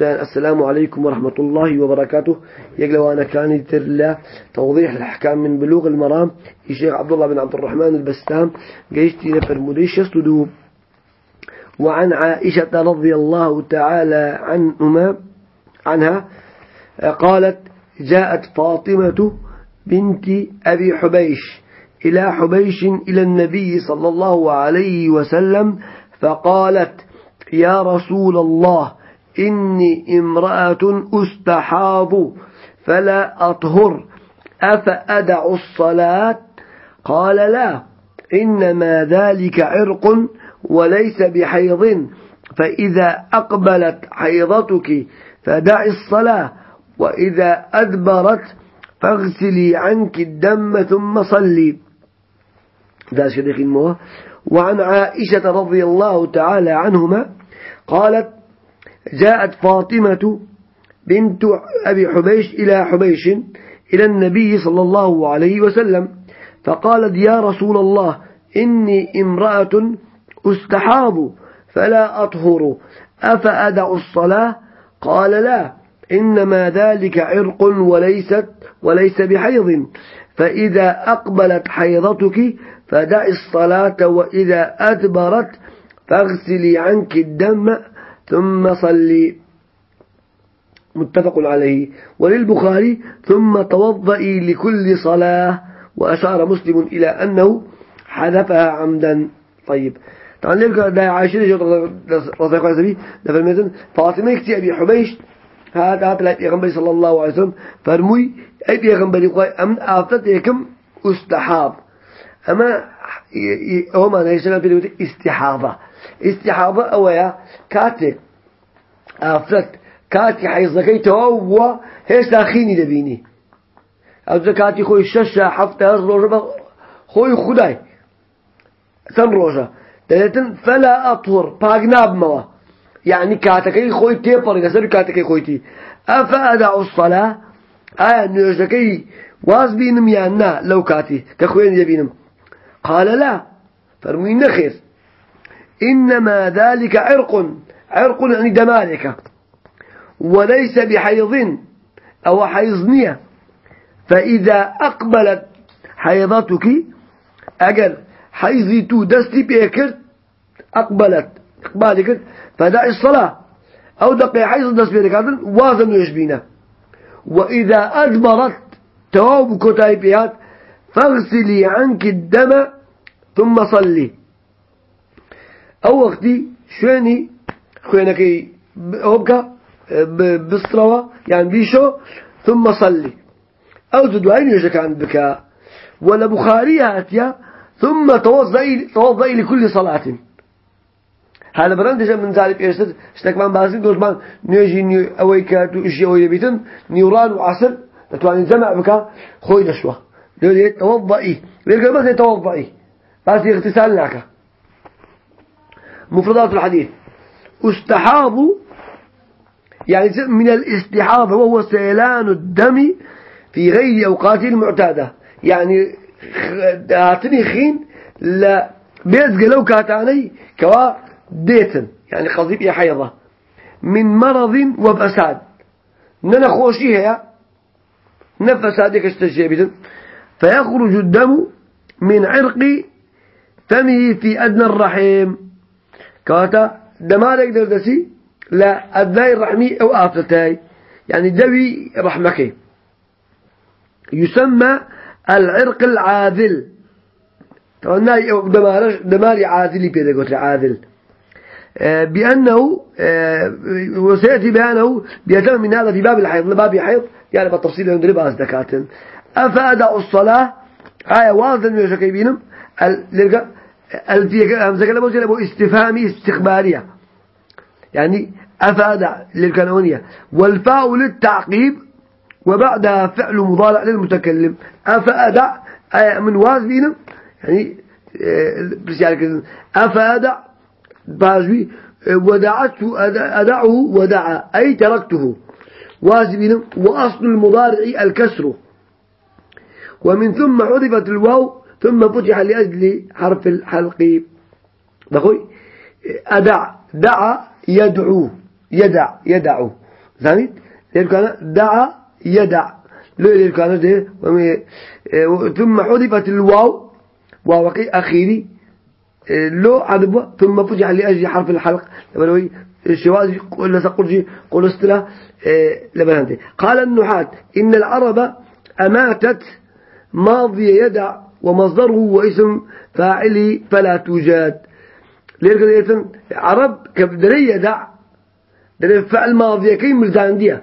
السلام عليكم ورحمة الله وبركاته يقلوا أنا كان ترلا توضيح الأحكام من بلوغ المرام الشيخ عبد الله بن عبد الرحمن البستام جيشتي نفر مديش يستدوب وعن عائشة رضي الله تعالى عنهما عنها قالت جاءت فاطمة بنت أبي حبيش إلى حبيش إلى النبي صلى الله عليه وسلم فقالت يا رسول الله إني امرأة أستحاض فلا أطهر. أفأدع الصلاة؟ قال لا. إنما ذلك عرق وليس بحيض. فإذا أقبلت حيضتك فدع الصلاة وإذا أدبرت فاغسلي عنك الدم ثم صلي. ذا شريك الموه وعن عائشة رضي الله تعالى عنهما قالت جاءت فاطمة بنت أبي حبيش إلى حبيش إلى النبي صلى الله عليه وسلم فقالت يا رسول الله إني امرأة أستحاض فلا أطهر أفأدع الصلاة؟ قال لا إنما ذلك عرق وليست وليس بحيض فإذا أقبلت حيضتك فدع الصلاة وإذا أدبرت فاغسلي عنك الدم ثم صلي. متفق عليه. وللبخاري ثم توضئي لكل صلاة وأشار مسلم إلى أنه حذفها عمدا. طيب. طبعا ليه دا عائشة رضي الله عنها ده فاطمة يكتي أبي حبيش هذا هذا الأبي صلى الله عليه وسلم. فرمي أبي يغنبري أمن آفتتكم استحاب أما هما نيشنا في ئیسیحابە ئەوەیە کاتێک ئافرەت کاتی حەیزەکەی تەواو بووە هێشتا خینی دەبینی. ئەوزە کاتی خۆی شەش حەفتە ڕۆژە بە خۆی خودای. چەند ڕۆژە؟ دەێتن فەلا ئەتوڕ پاک نابمەوە. یعنی کاتەکەی خۆی تێپەڕی لەسەر کاتەکەی خۆیتی. ئەفە ئەدا عوسفەلا ئایا نوێژەکەی واز بینم یان نا لەو کاتی کە خوێن دەبینم؟ قالە لا فەرمووی نەخێست إنما ذلك عرق. عرق يعني دمالك وليس بحيض أو حيضنية فإذا أقبلت حيضتك أجل حيضيتو دستي بيكر أقبلت. إقبالك. فدع الصلاة. أو دقي حيض دست بيكر وازن يشبينا وإذا أدبرت تواب كتاي بيات فاغسلي عنك الدم ثم صلي. أو وقتي شويني خوينكي أوبكا بسطروا يعني بيشو ثم صلي أو تدعين يجك عن بكاء ولا بخاري هاتيا ثم توضئي توضئي لكل صلاة. هذا برندش من ذلك إيشتد اشتكمان باسين دوز مان نيجي نيو أويكا تو إشي أوي بيتن نيوران وعصر تتواني جمع بكا خوي نشوة ليه توضئي ليه بس توضئي بس اغتسال لك مفردات الحديث. استحاض يعني من الاستحاض وهو سيلان الدم في غير أوقاته المعتادة. يعني داتني خين لا بيزق لو كاتاني كوا ديتن يعني قضيب يا حيضة. من مرض وفساد. ننا خوشي هي نفسادك استجيبتن فيخرج الدم من عرق فمه في أدنى الرحم. كواتا دمارك دردسي لا أدنى الرحمي أو آفتاي يعني دوي رحمك يسمى العرق العاذل. طبعا ناي دمار دمار عادل بيدا عادل آه، بأنه آه، وسيأتي بيانه بيتم من هذا في باب الحيض. باب الحيض يعني بالتفصيل يندرب أصدقات أفأدع الصلاة. آية واضحة من يشكيبينهم همزة كلمة استفهامي استخبارية. يعني أفأدع للكنونية والفاء للتعقيب وبعدها فعل مضارع للمتكلم. آية من وازنين يعني آه، بس يعني أفأدع باجوي ودعته أدعه ودعا أي تركته. وازبين وأصل المضارع الكسر. ومن ثم حذفت الواو ثم فتح لأجل حرف الحلق. بخوي أدع. دعا يدعو. يدع. يدعو زانيت؟ كان دعا يدع. لو كان ده ثم حذفت الواو. واو أخيري. لو عذبه. ثم فتح لأجل حرف الحلق. لبنوي الشوازي قل سقرجي قل استلا لبنانتي قال النحاة. إن العرب أماتت ماضي يدع. ومصدره واسم فاعله فلا توجد لذلك عرب كبدري يدع دري فعل ماضي كي مردان ديا.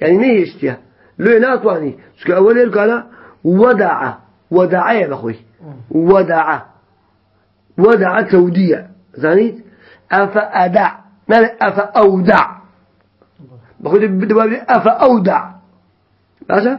يعني نيشتيا لو ناتواني شكا أولي قال ودع ودع يا بخوي. ودع ودع توديع زانيت؟ أفأدع ما أفأودع بخوي بدوابي أفأودع ماشي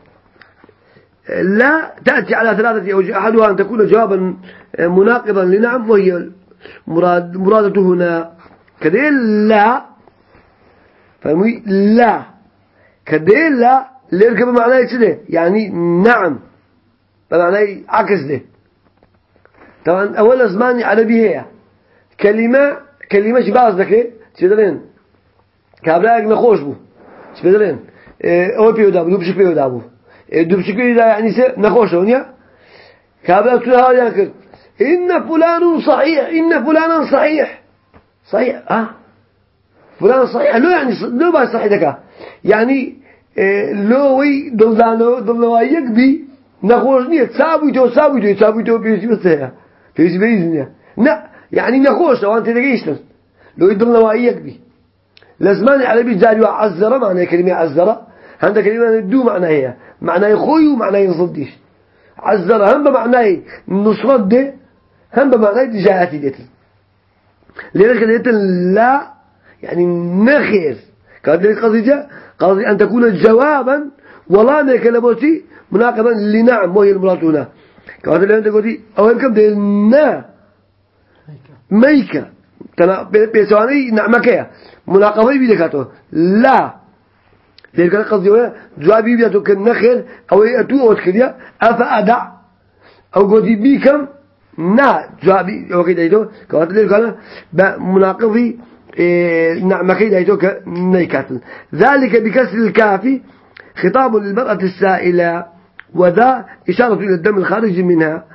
لا تأتي على ثلاثة أوجه أحدها أن تكون جوابا مناقضا لنعم وهي مراد مرادته هنا. كدين لا فهمي؟ لا. كدين لا ليركب معناه كده يعني نعم. بمعنى عكس ده. طبعا أول زمان عربي هي. كلمة كلمة شباز ذكي تدرين كابلاك نخوش بو. تدرين أو بيودا بو بشك بيودا بو بشك بيودا يعني سه نخوش ونيا كابلاك تقول هذا إن فلان صحيح إن فلانا صحيح. صحيح ها؟ فلان صحيح. لو يعني لو بس صحيح دكا. يعني لو وي دلدانو دلدانو يكبي نخوش نية. سابي تو سابي تو سابي تو بيسي بس هي بيسي بيسي لا يعني نخوش أنت دقيشتن لو يضل نوائيك بي. لزمان عربي جاري عزرة معنى كلمة عزرة. عندك كلمة دو معنى هي معنى خوي ومعنى ينصديش عزرة هم بمعنى نصرت ده هم بمعنى دجاهاتي ديتل لذلك ديتل لا يعني نخير. كانت قصدي جاء قصدي أن تكون جوابا ولا نكلمتي مناقضا لنعم وهي المراد هنا. كانت أنت قلتي أو كم دي نا. ميكا. تنا بيسواني نعمكيا مناقضة بيدكاتو. لا. ذلك قصدي هو جوابي بيدو كالنخل أو يأتو أو تكديا أفأدع أو قلتي بيكم نا جوابي وكيد أيدو كانت اللي قال مناقضي إيه نعمكي دايتو كنيكاتل ذلك بكسر الكافي خطاب للمرأة السائلة وذا إشارة إلى الدم الخارج منها.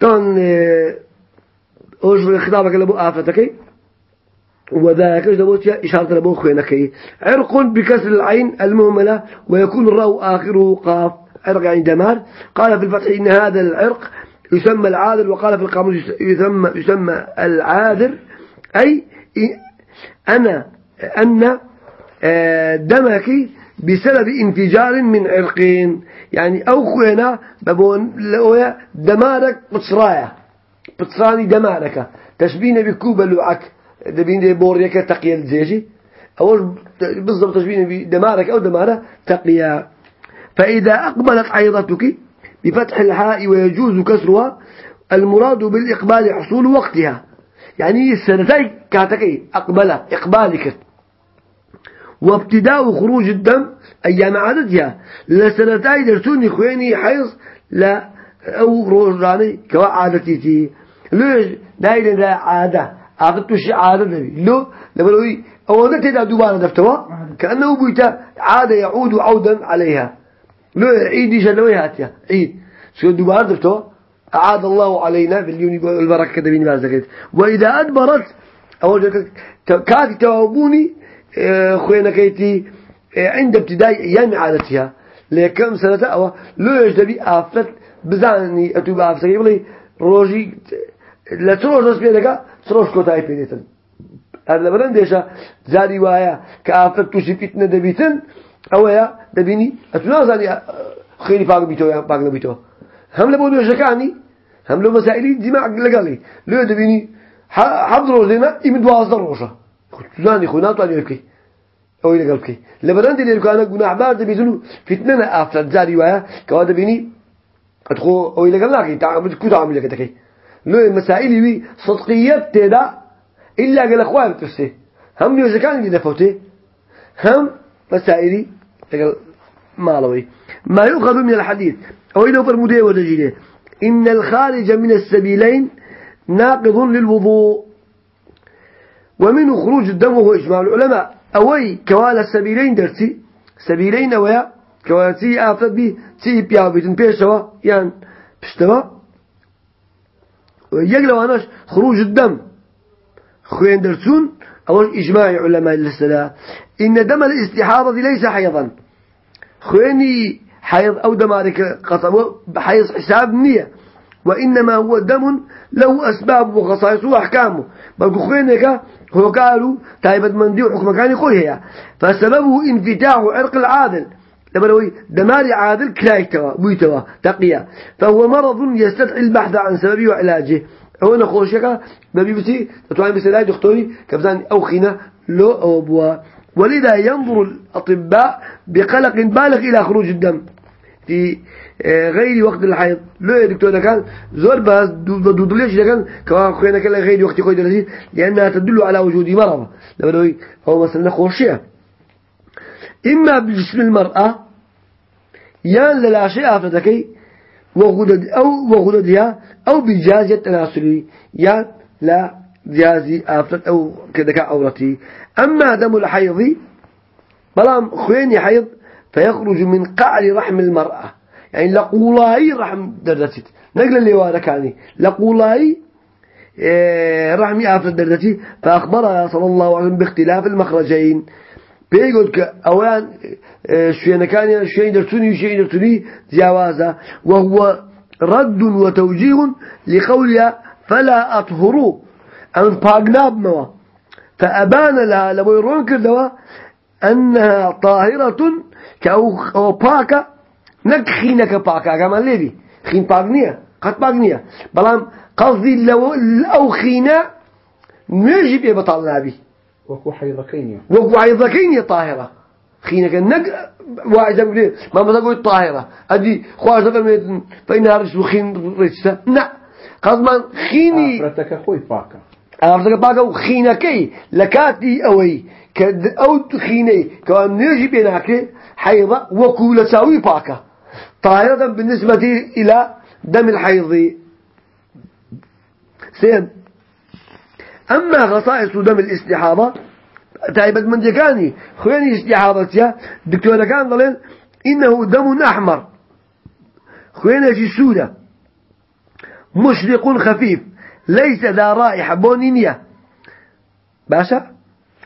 طبعا أوش خطابك لبو آفتك وذاك دبوت إشارة لبو خوينك عرق بكسر العين المهملة ويكون الراء آخره قاف. عرق يعني دمار. قال في الفتح إن هذا العرق يسمى العاذر وقال في القاموس يسمى يسمى العاذر أي أنا أن آه، دمك بسبب انفجار من عرقين. يعني أو خوينا ببون لأويا دمارك بتصرايا بتصراني دمارك. تشبينا بكوبا لوعك دبين بوريك تقيا الزيجي أول بالضبط تشبينا بدمارك أو دمارة تقيا. فإذا أقبلت عيضتك بفتح الحاء ويجوز كسرها المراد بالإقبال حصول وقتها. يعني السنتين كاتكي أقبل إقبالك. وابتداء خروج الدم أيام عددها. لسنتين درسوني خويني حيض لا أو روزاني كوا عادتي تي. ليش؟ داير لا عادة. عادة شيء عادة نبي. لو لبلوي أو أنت تدا دوبارة دفتوا كأنه بيتا عادة يعود عودا عليها. لو عيد جنوي هاتيا عيد. شو دوبارة دفتوا أعاد الله علينا باليوم البركة كده بيني بعد وإذا أدبرت أول كاتي توابوني آه، خوينا كيتي آه، عند ابتداء أيام عادتها. لكم سنة أو لو يجدبي آفت بزاني أتوب آفت يقولي روجي ناس بيدك تروج كوتاي بينتن هذا بدن ديشا زادي وايا كآفت توشي فتنة دبيتن أو يا دبيني أتونا زادي آه، خيري باق بيتو يا باق نبيتو هم لبودو يشكاني هم لو مسائلي دماغ لقالي لو دبيني حفظ روزنا يمد وازد روشة زاني خونا طالع يبكي أو إلى قلبك لبران دي ليركو أنا جناح بارد بيزنو فتنة أفضل زاري ويا كوادا بيني أدخو أو إلى قلبك تعمل كل تعمل لك تكي لو المسائل وي صدقية تدا إلا قال أخوان بتفسي هم يوجد كان اللي دفوته هم مسائلي قال مالوي. ما يؤخذ من الحديث. أو إلى فرموديه ودجيله إن الخارج من السبيلين ناقض للوضوء. ومنه خروج الدم وهو إجماع العلماء. أوي كوالا السبيلين درسي. سبيلين أويا كوالا تي آفت بي تي بياو بيتن بيشوا يعني بشتوا. يقلوا أناش خروج الدم. خوين درسون أول إجماع علماء السلاة إن دم الاستحاضة ليس حيضا خويني حيض أو دمارك قطب بحيض حساب نية وإنما هو دم له أسباب وخصائص وأحكامه بل خوينك هو قالوا تايبت مندي وحكم كان يقول فسببه انفتاح عرق العادل. لما دماري عادل كلايتوا بيتوا تقيا فهو مرض يستدعي البحث عن سببه وعلاجه هو نخوشك ببي بسي تتواني بسلاي دكتوري كبزان أو خينا لو أو بوا ولذا ينظر الأطباء بقلق بالغ إلى خروج الدم في آه، غير وقت الحيض لا يا دكتور كان زور بس دودليش كان كمان خوينا كلا غير وقت خوي درجي لأنها تدل على وجود مرض لو هو مثلا خوشية إما بجسم المرأة يا لا شيء أفردكي وغدد أو وغددها أو بجاز التناسلي يا لا جازي أفرد أو كذا عورتي أما دم الحيض بلام خويني حيض فيخرج من قعر رحم المرأة. يعني لقولاي رحم دردتي. نقل اللي واركاني لقولاي إيه، رحمي آفر دردتي. فأخبرها صلى الله عليه وسلم باختلاف المخرجين. بيقول كأوان شوين كان شوين درتوني وشوين درتوني جوازا وهو رد وتوجيه لقولها فلا أطهروا أن باقناب موا فأبان لها لو يرون كردوا أنها طاهرة كأو أو باكا نك خينك باكا كما ليبي خين باقنية قد باقنية بلام قصدي لو أو خينا نجيب يبطل نابي وكو حيضكين وكو حيضكين طاهرة. خينك نك واحد يقول ما ما تقول طاهرة. أدي خواج تقول فإنها رجل خين رجسة. قصد ما خيني. أفرتك خوي باكا أفرتك باكا وخينكي لكاتي أوي. أو خيني كان نجي بينك حيضة وكولة ساوي باكا طاهرة بالنسبة إلى دم الحيض. سين أما خصائص دم الاستحاضة تعبت من جكاني خواني استحاضتها دكتورة كان ضلين إنه دم أحمر. خواني شي سودة. مشرق خفيف ليس ذا رائحة بونينية باشا؟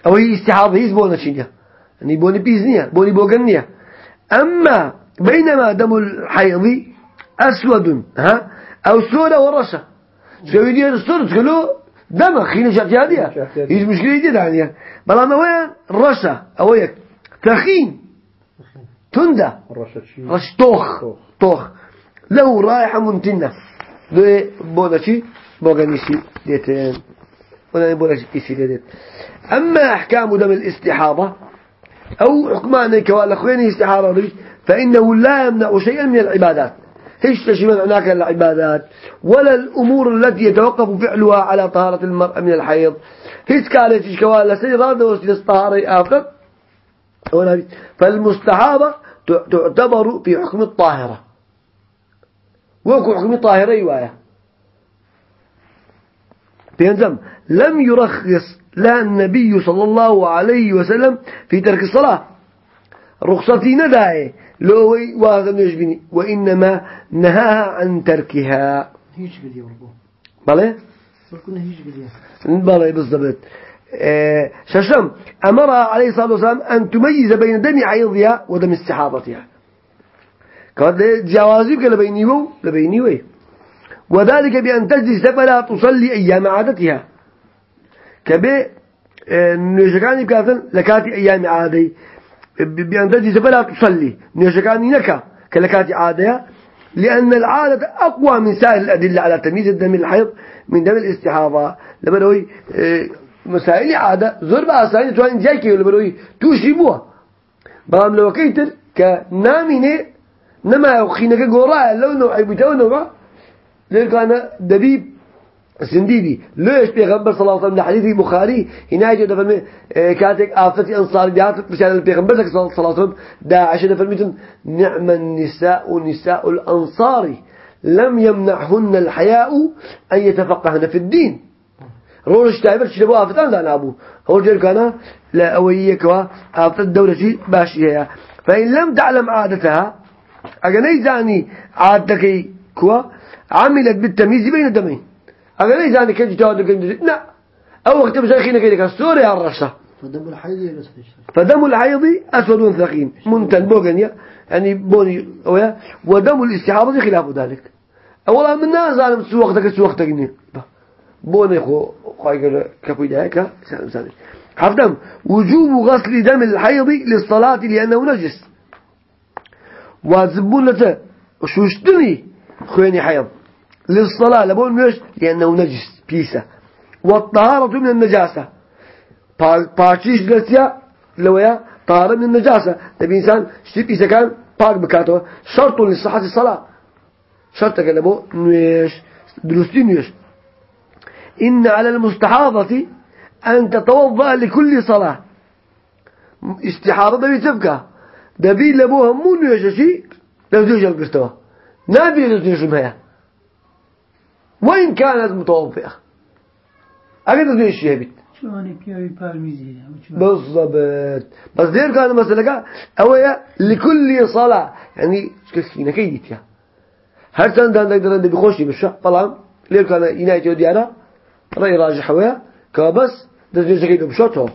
أو هي استحاضة هي بونا شينيا. يعني بوني بيزنية بوني بوغنية أما بينما دم الحيض أسود ها؟ أو سودة ورشة. سوي دي السود تقولوا دم خينا شاتيادية هي مشكلة دي يعني بلا ما وين رشة أو هيك ثخين تندى رش طوخ طوخ له رائحة منتنة. ده بونشي بوغانيشي ديتين ولا بونشي ديت أما أحكام دم الاستحاضة أو حكمان كوالا خويني استحاضة فإنه لا يمنع شيئا من العبادات. هيش تشمل هناك العبادات ولا الأمور التي يتوقف فعلها على طهارة المرأة من الحيض. هيش كانت كوالا سيران وسيلة طهارة آخر؟ فالمستحاضة تعتبر في حكم الطاهرة. وكو حكمي طاهرة وايا بينزم لم يرخص لا النبي صلى الله عليه وسلم في ترك الصلاة. رخصتي نداي لو وهذا نجبني وإنما نهاها عن تركها. هيش بدي وربو بله كنا هيش بدي بله بالضبط. آه، ششم أمرها عليه الصلاة والسلام أن تميز بين دم عيضها ودم استحاضتها. قال جوازيك لبيني و لبيني وي. وذلك بأن تجلس فلا تصلي أيام عادتها. كبه آه، بكاتن لكاتي أيام عادي. بأن تجلس فلا تصلي نيشكاني نكا. كلكاتي عادية. لأن العادة أقوى من سائر الأدلة على تمييز الدم الحيض من دم الاستحاضة. لما نوي آه، مسائل عادة. زور بأساني توان جايكي ولا بروي توشي بوا بلام لو كيتر كناميني نما يخينك قراء لو نوعي بتو نوع أنا دبيب. سنديدي ليش بيغمبر صلى الله عليه وسلم لحديث البخاري هنا يجي دفن كاتك آفتي أنصار بيات رسالة البيغمبر صلى الله عليه وسلم داعش دفن نعم النساء نساء الأنصار لم يمنعهن الحياء أن يتفقهن في الدين. روش شو تبغى آفتان لا أبو. أول جل كان لا أويك وآفت الدولة شيء باشية فإن لم تعلم عادتها أجني زاني عادتك كوا عملت بالتمييز بين الدمين. أجني زاني كنت جواد كنت لا أو وقت بس أخينا كذا سوريا الرشة فدم الحيض فدم الحيض أسود ثقيل منتن بوغنيا يعني بوني ويا ودم الاستحاضة خلاف ذلك. أولا من الناس أنا سوقتك سوقتك بوني خو خايك كفيدا هيك سلام حفظم وجوب غسل دم الحيض للصلاة لأنه نجس. واجبون لته شوشتني خويني حيض للصلاة لبون لأنه نجس بيسة والطهارة من النجاسة باشيش لسيا لويا طهارة من النجاسة تبي إنسان شتي بيسة كان باك بكاته شرط لصحة الصلاة شرط كده بو نيش دروستي نيش إن على المستحاضة أن تتوضأ لكل صلاة استحاضة دبي تبكى دبي لبوها مو نيش شيء لازوج القرطوة نبي لازوج مها وإن كانت متوضئة أكيد لازوج شيء بيت؟ أنا بالضبط. بس دير كان مثلا أويا لكل صلاة. يعني كسكينة كيدت يا. هل سند عندك درن بيخشي بالشح طبعا ليه كان ينايت ديارة رأي راجح ويا. كبس ده زي بشوطه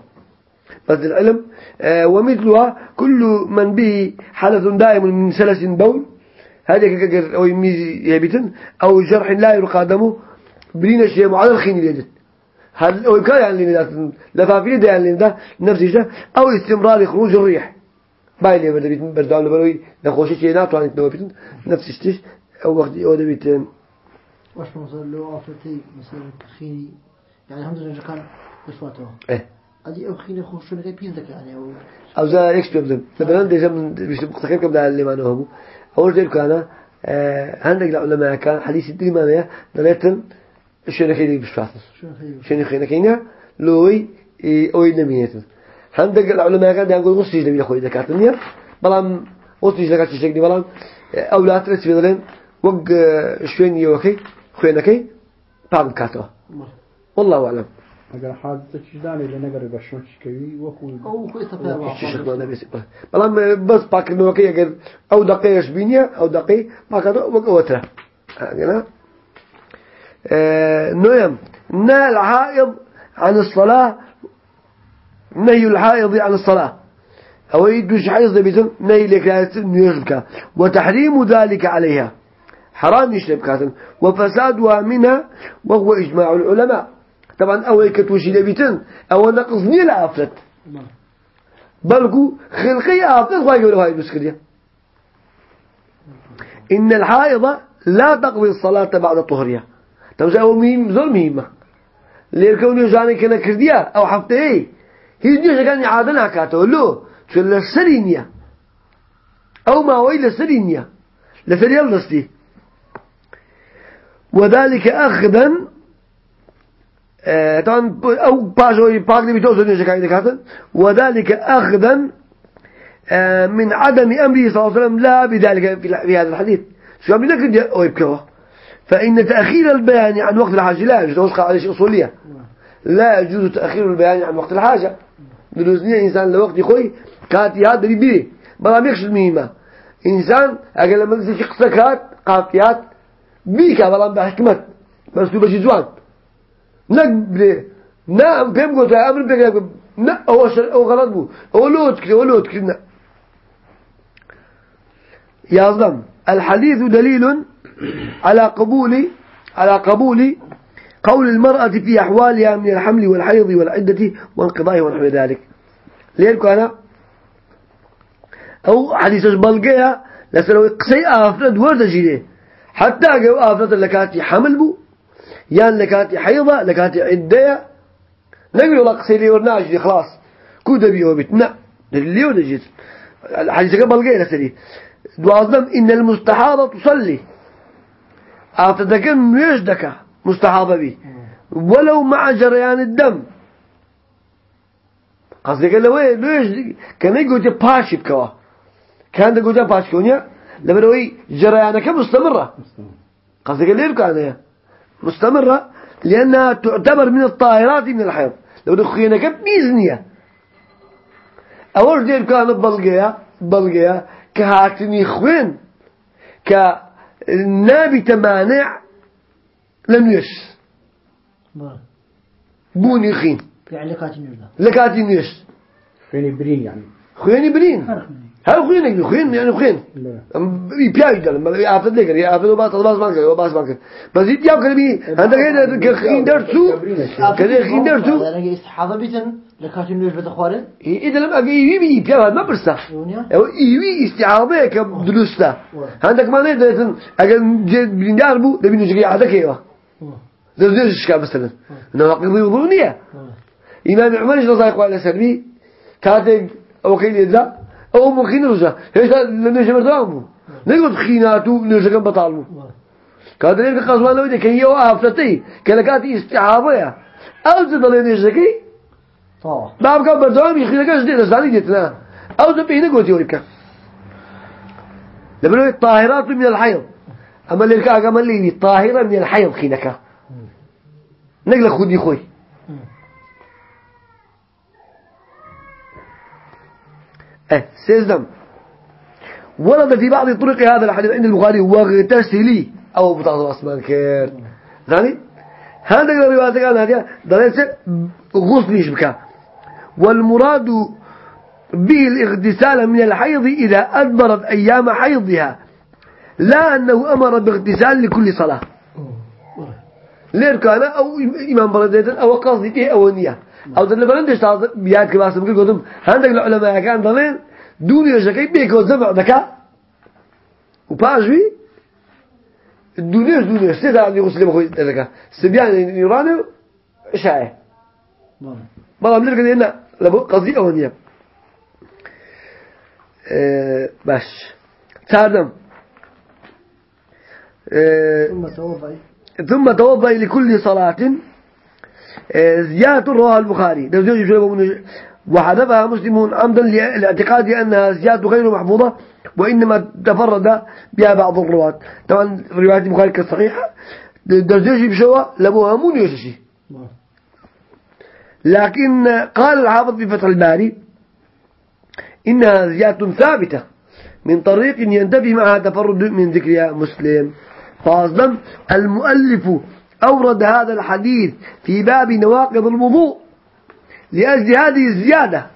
بس العلم آه ومثلها كل من به حدث دائم من سلس بول. هذا كجر أو يميز يبتن أو جرح لا يرقى دمه برينا شيء معادل الخين اليد هل أو كان يعني لنا لفافين ده يعني ده نفس الشيء أو استمرار خروج الريح. باين لي بدي بردان لبروي نخوش شيء ناتو عن النوبتن نفس الشيء أو وقت أو ده بيتن واش مثلا لو أفتي مثلا خيني. يعني الحمد لله كان بسواته إيه. أدي أو خيني خوش شو نجيب بيزك يعني أو أو زا يكتب ذم لبنان ده جم مش مختلف قبل اللي ما نهمه أول شيء كان عندك العلماء كان حديث الدين ما نيا دلتن شنو خيري خير شنو خيري كينا لوي أوي نميته عندك العلماء كان يقول غصي لمي أخوي ذكرتني بلام غصي ذكرت شيء دي بلام أولاد ترس بدلين وق شوين يوكي خوينكي بعد كاتو والله أعلم. اگر كويس تفاهم شيخ ما نبي سبب بلام بس باك الموكي أجر أو دقيقة شبينية أو دقيقة باكاتو وقوتها هنا نعم نهى الحائض عن الصلاة نهي الحائض عن الصلاة. أو يدوش حيض بيتم نهي لك يشبك وتحريم ذلك عليها حرام يشرب وفسادها منها وهو إجماع العلماء. طبعا أول كتوشي لبيتن أو نقص نيل عفلت بلقو خلقي عفلت خواهي قولوا هاي المشكلة إن الحائضة لا تقضي الصلاة بعد طهرها طب هو مهم زول مهمة. ليركون يجاني كنا كرديا أو حفته. إيه هي دي كان عادنا كاتو. لو شو لسرينيا أو ما هو لسرينيا لسريال نستي. وذلك أخذا طبعا أو باشو باقي بتوصل نيجا كاين وذلك أخذا آه، من عدم أمره صلى الله عليه وسلم لا بذلك في هذا الحديث. شو عم ينكد أو يبكوا فإن تأخير البيان عن وقت الحاجة لا يجوز. توقع على شيء أصولية. لا يجوز تأخير البيان عن وقت الحاجة. دروزني إنسان لوقت يخوي كاتي هذا دري بيه بلا ميكش المهمة إنسان أقل لما تسي قصة كات قافيات بيكا بلا بحكمة بس بجي زوان نك بلي نا بهم قلت أمر بيك نا أو شر أو غلط بو أو لو تكري أو لو تكري نا. يظلم الحديث دليل على قبول على قبول قول المرأة في أحوالها من الحمل والحيض والعدة والانقضاء ونحو ذلك. ليه أنا؟ أو حديث بلقيها لسنو قصي آفرد ورد جيني حتى قو آفرد لكاتي حمل بو يان لكاتي حيضة لكاتي عدة. نقول والله قصي لي ورناجي خلاص. كود بيه بيت. نا. اللي ورد جيت الحديث بلقيها لسني دوازدم إن المستحاضة تصلي. أعتدك نيش دكا. مستحاضة بي. ولو مع جريان الدم. قصدك لو نيش كان يقول باشي بكوا كان تقول باشي كونيا. لما نوي جريانك مستمرة. قصدك ليه كان مستمرة لأنها تعتبر من الطاهرات من الحيض. لو دخينك بإذنية أول دير كان بلقيا بلقيا كهاتني خوين كنابت مانع لم يش. بوني خين يعني لكاتي نيش فيني برين يعني. خويني برين. فرق مني هل خوينك خوين؟ يعني خوين. لا. يبيعوا ده لما يعرف لك يعرف له باس باس بانك باس بانك بس يبيعوا كلامي عندك هذا كخين درسو كذا خين درسو أنا استحاضة بيتن لكاتي نجدا بتخوارن؟ إذا لم أجي يبي يبيعوا ما برسا يونيا أو يبي استعابة كدرسته عندك ما نقدر أجل جد بندار بو ده بينو جري عندك إيوه ده ده إيش مثلا إنه حقيقي يظنيه إمام عمر إيش نصايح على سلبي كاتب أو كيل يدرا أو مخين رجع هيش لنجى مردامو نقول خيناتو نجى كم بطالمو كادر يلقى قصوان لو ده كي يو آفتي كلكاتي استعابة أو تضل نجى كي طبعا باب كم بردام يخيل كاش دي رسالة جتنا. أو تبيه نقول يوريك. لما الطاهرات من الحيض. أما اللي كا كمان اللي طاهرة من الحيض خينك. نقل خدي خوي. آه سيزدم ورد في بعض طرق هذا الحديث عند البخاري واغتسلي. أو بتاع أسمان كير. يعني هذا الروايات كان هذه دلالة غسل يشبكه والمراد به الاغتسال من الحيض إذا أدبرت أيام حيضها. لا أنه أمر باغتسال لكل صلاة. ليه كان أو إمام بلدية أو قصدي إيه أو نية. أو ذل بلندش تعرف بيات كباس ممكن قدم. عندك العلماء كان ضلين دون يشكي بيك وزمع دكا. وباجوي الدنيا الدنيا استدعى أن يغسل بخوي دكا. سبيان يرانو شاي بلا بنرجع لنا لابو قصدي أو نية أه باش. تعلم أه ثم توضأ. ثم توضأ لكل صلاة. زيادة رواه البخاري. ده زوج شوية وحذفها مسلم عمدا لاعتقاد أنها زيادة غير محفوظة وإنما تفرد بها بعض الرواة. طبعا رواية البخاري كالصحيحة زوج بشوى لابوها مون يوشي. لكن قال الحافظ في فتح الباري إنها زيادة ثابتة من طريق ينتفي معها تفرد من ذكرها مسلم. فأصلا المؤلف أورد هذا الحديث في باب نواقض الوضوء لأجل هذه الزيادة.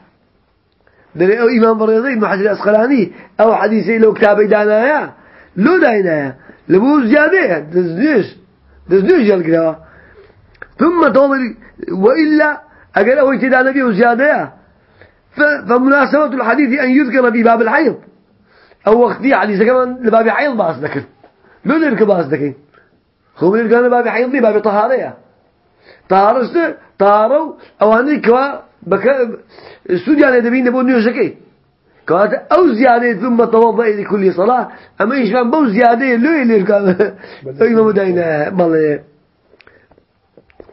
إمام بريضي بن حجر الأسقلاني أو حديثي لو كتابي دانايا لو داينايا لبو زيادة. دزنيش. دزنيش يلقنا ثم توضي وإلا أقل أو اتدانا به زيادة فمناسبة الحديث أن يذكر في باب الحيض. أو وقتي حديث كمان لباب حيض باس ذكر لو نركب باس ذكر هو من كان باب حيض باب طهارة طهارة طهارة أو هني كوا بك السوديا يعني دبين نبون نيوشكي كوا أو زيادة ثم توضأ لكل صلاة أما إيش كان بو زيادة لو كان إمام دينا مال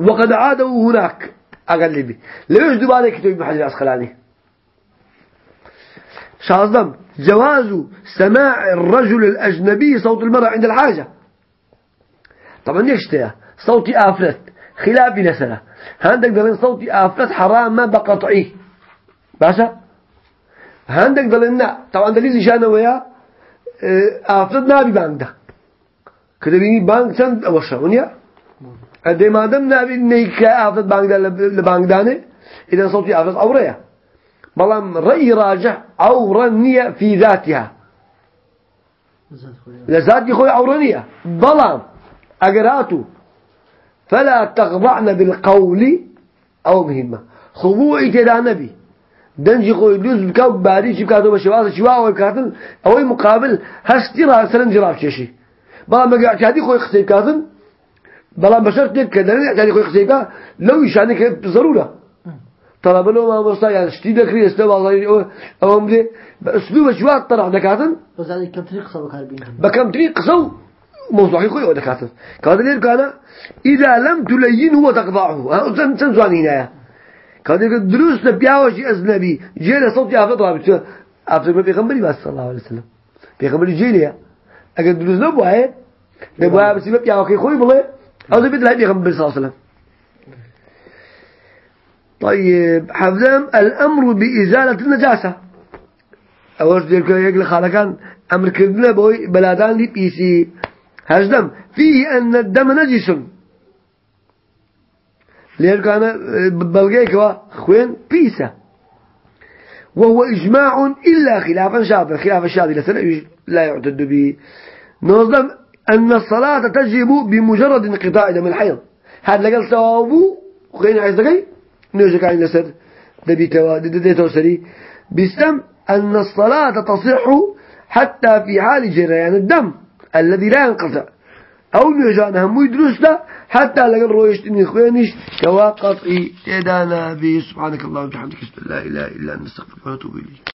وقد عادوا هناك. أقل لي ليش دبالة كتب ابن حجر الأسقلاني شازدم جواز سماع الرجل الأجنبي صوت المرأة عند الحاجة. طبعا يشتيا صوتي آفرت. خلافي لسنة هندك دلين صوتي آفرت حرام ما بقطعي باشا؟ هندك دلين طبعا دليل جانا ويا آه، آفرت نابي بانك كده بيني بانك سند أوشا أدي ما دام نابي نيكا آفرت بانك ده لبانك داني إذا صوتي آفرت أوريا. بلام رأي راجح عورانية في ذاتها. لذات خوي عورانية بلام. أقراتو فلا تخضعن بالقول أو مهمة خضوعي تدا نبي. دنجي خوي دوز بكاو باري شي بكاتو بشواز شواء أو بكاتن. أو مقابل هشتي راه سرن جراف شيشي بلام مقاعد خوي خسي بكاتن بلام بشرت كذا اعتادي خوي خسي لو يشانك ضرورة. طلب له ما مصطفى يعني شتي ذكري استوى الله أو أمدي بأسلوب شوات طرح دكاتن. بس هذا كم طريق صار بكاربين؟ بكم طريق صو. موضوع يقول دكاتن كذا ليه كان إذا لم تلينه وتقطعه تن تنزوان هنا كذا دروس نبيعه شيء أجنبي جيل صوت يافط رابط أفضل ما بيغمبري بس صلى الله عليه وسلم. بيغمبري جيليا أجد دروس نبوه نبوه بس يبيعه كي خوي بله أو زبيد لا صلى الله عليه وسلم. طيب حفظم الأمر بإزالة النجاسة. أول ذلك يقول خالكان أمر كردنا بوي بلادان لي بيسي هجدم فيه أن الدم نجس لأن كان بلغيك خوين بيسة وهو إجماع إلا خلافا شاذا خلاف الشاذ لا يعتد به. نظم أن الصلاة تجب بمجرد انقطاع دم الحيض. هذا لقل ثوابه خوين عايز دقي نوجك عن لسر دبيتوا دديتوا سري بسم أن الصلاة تصح حتى في حال جريان الدم. الذي لا ينقطع أو نوجان هم يدرس له حتى لقل رويشتني خوينش كواقطي تدانا به سبحانك اللهم وبحمدك لا إله إلا أنت أستغفرك وأتوب إليك.